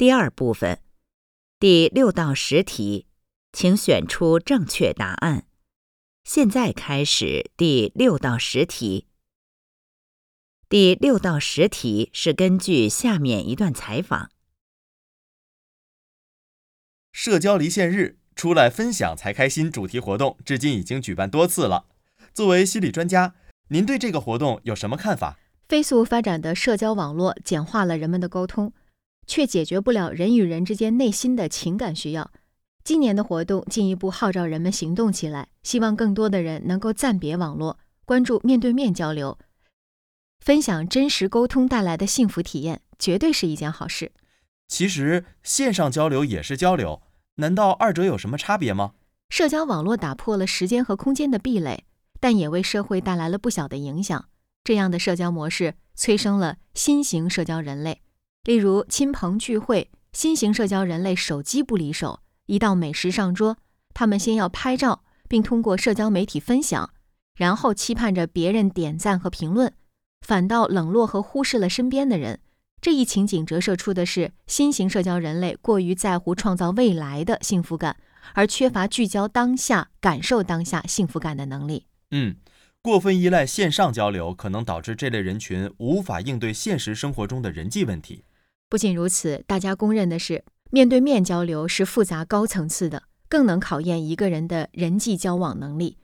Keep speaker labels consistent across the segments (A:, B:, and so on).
A: 第二部分，第六到十题，请选出正确答案。现在开始第六到十题。第六到十题是根据下面一段采访。
B: 社交离线日出来分享才开心主题活动，至今已经举办多次了。作为心理专家，您对这个活动有什么看法？
C: 飞速发展的社交网络简化了人们的沟通，却解决不了人与人之间内心的情感需要。今年的活动进一步号召人们行动起来，希望更多的人能够暂别网络，关注面对面交流。分享真实沟通带来的幸福体验，绝对是一件好事。
B: 其实线上交流也是交流，难道二者有什么差别吗？
C: 社交网络打破了时间和空间的壁垒，但也为社会带来了不小的影响。这样的社交模式催生了新型社交人类，例如亲朋聚会。新型社交人类手机不离手，一道美食上桌，他们先要拍照，并通过社交媒体分享，然后期盼着别人点赞和评论。反倒冷落和忽视了身边的人，这一情景折射出的是新型社交人类过于在乎创造未来的幸福感，而缺乏聚焦当下、感受当下幸福感的能力。
B: 嗯，过分依赖线上交流，可能导致这类人群无法应对现实生活中的人际问题。
C: 不仅如此，大家公认的是，面对面交流是复杂高层次的，更能考验一个人的人际交往能力。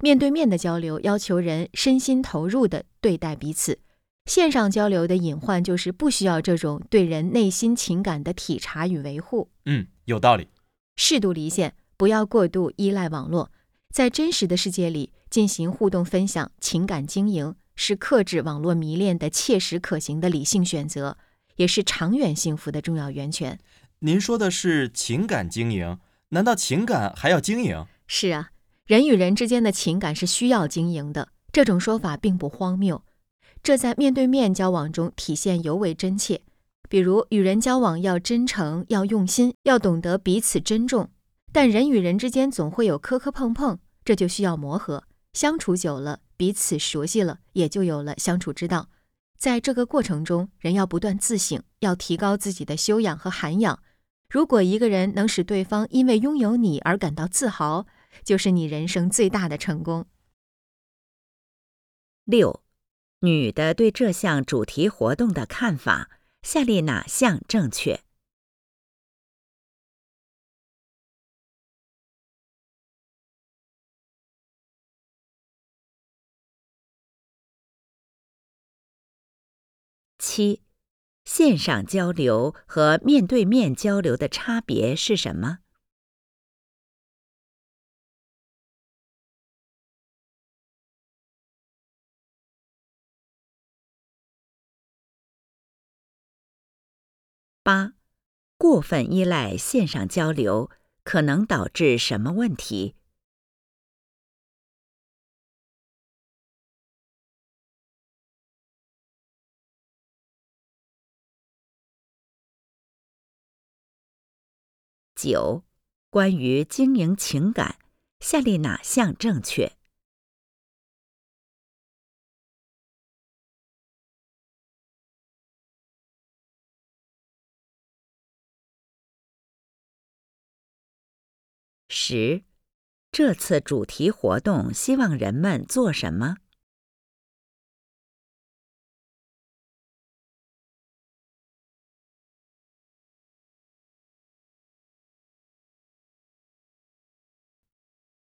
C: 面对面的交流要求人身心投入的对待彼此，线上交流的隐患就是不需要这种对人内心情感的体察与维护。
B: 嗯，有道理。
C: 适度离线，不要过度依赖网络，在真实的世界里进行互动分享、情感经营，是克制网络迷恋的切实可行的理性选择，也是长远幸福的重要源泉。
B: 您说的是情感经营？难道情感还要经营？
C: 是啊。人与人之间的情感是需要经营的，这种说法并不荒谬，这在面对面交往中体现尤为真切。比如，与人交往要真诚，要用心，要懂得彼此珍重。但人与人之间总会有磕磕碰碰，这就需要磨合。相处久了，彼此熟悉了，也就有了相处之道。在这个过程中，人要不断自省，要提高自己的修养和涵养。如果一个人能使对方因为拥有你而感到自豪，就是你人生最大的成功。
A: 六，女的对这项主题活动的看法，下列哪项正确？七，线上交流和面对面交流的差别是什么？八，过分依赖线上交流可能导致什么问题？九，关于经营情感，下列哪项正确？十，这次主题活动希望人们做什么？